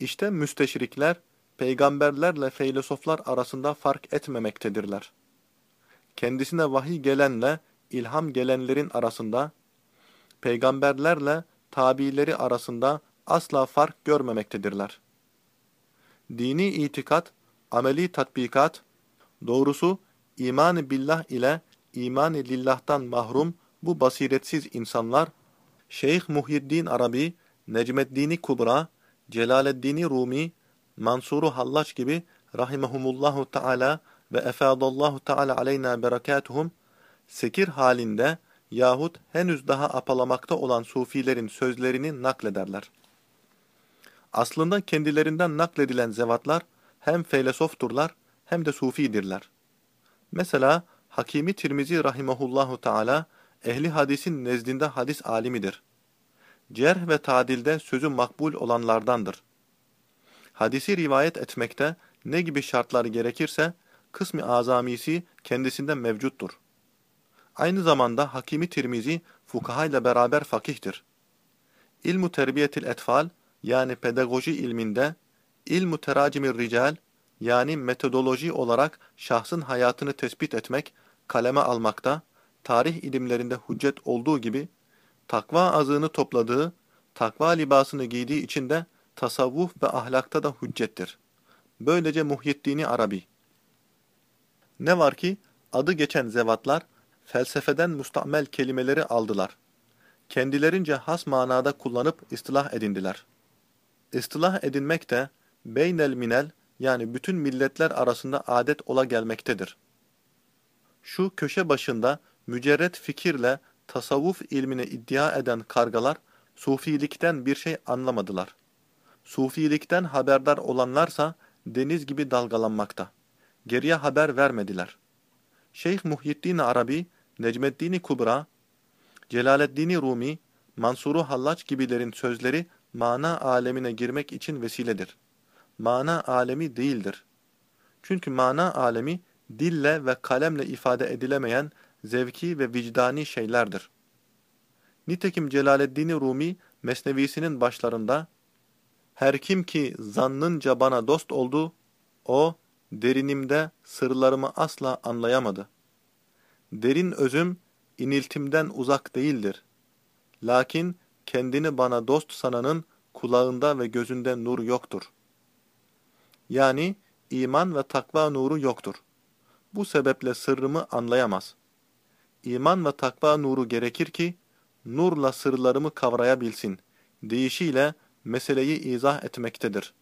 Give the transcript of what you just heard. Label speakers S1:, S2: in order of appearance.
S1: İşte müsteşrikler, peygamberlerle filozoflar arasında fark etmemektedirler. Kendisine vahiy gelenle ilham gelenlerin arasında, peygamberlerle tabileri arasında asla fark görmemektedirler. Dini itikat, ameli tatbikat, doğrusu iman billah ile iman lillah'tan mahrum bu basiretsiz insanlar, Şeyh Muhyiddin Arabi, Necmeddin Kubra, Celaleddin Rumi, Mansuru Hallaç gibi rahimehumullahu teala ve efadallahu teala aleyna berekatuhum sekir halinde yahut henüz daha apalamakta olan sufilerin sözlerini naklederler. Aslında kendilerinden nakledilen zevatlar hem felseofturlar hem de sufidirler. Mesela Hakimi Tirmizi rahimehullahu teala ehli hadisin nezdinde hadis alimidir. Cerh ve tadilde sözü makbul olanlardandır. Hadisi rivayet etmekte ne gibi şartlar gerekirse kısmi azamisi kendisinde mevcuttur. Aynı zamanda Hakimi Tirmizi fukahayla beraber fakihtir. İlmu terbiyetil etfal yani pedagoji ilminde, ilmu teracimir rical yani metodoloji olarak şahsın hayatını tespit etmek, kaleme almakta, tarih ilimlerinde hüccet olduğu gibi, takva azığını topladığı, takva libasını giydiği için de tasavvuf ve ahlakta da hüccettir. Böylece Muhyiddin Arabi. Ne var ki, adı geçen zevatlar, felsefeden mustamel kelimeleri aldılar. Kendilerince has manada kullanıp istilah edindiler. İstilah edinmek de, beynel minel, yani bütün milletler arasında adet ola gelmektedir. Şu köşe başında mücerret fikirle tasavvuf ilmini iddia eden kargalar, sufilikten bir şey anlamadılar. Sufilikten haberdar olanlarsa deniz gibi dalgalanmakta. Geriye haber vermediler. Şeyh Muhyiddin Arabi, Necmeddin Kubra, Celaleddin Rumi, Mansuru Hallaç gibilerin sözleri mana alemine girmek için vesiledir. Mana alemi değildir. Çünkü mana alemi dille ve kalemle ifade edilemeyen zevki ve vicdani şeylerdir. Nitekim Celaleddin Rumi mesnevisinin başlarında her kim ki zannınca bana dost oldu, o derinimde sırlarımı asla anlayamadı. Derin özüm iniltimden uzak değildir. Lakin kendini bana dost sananın kulağında ve gözünde nur yoktur. Yani iman ve takva nuru yoktur. Bu sebeple sırrımı anlayamaz. İman ve takva nuru gerekir ki, nurla sırlarımı kavrayabilsin. Deyişiyle meseleyi izah etmektedir.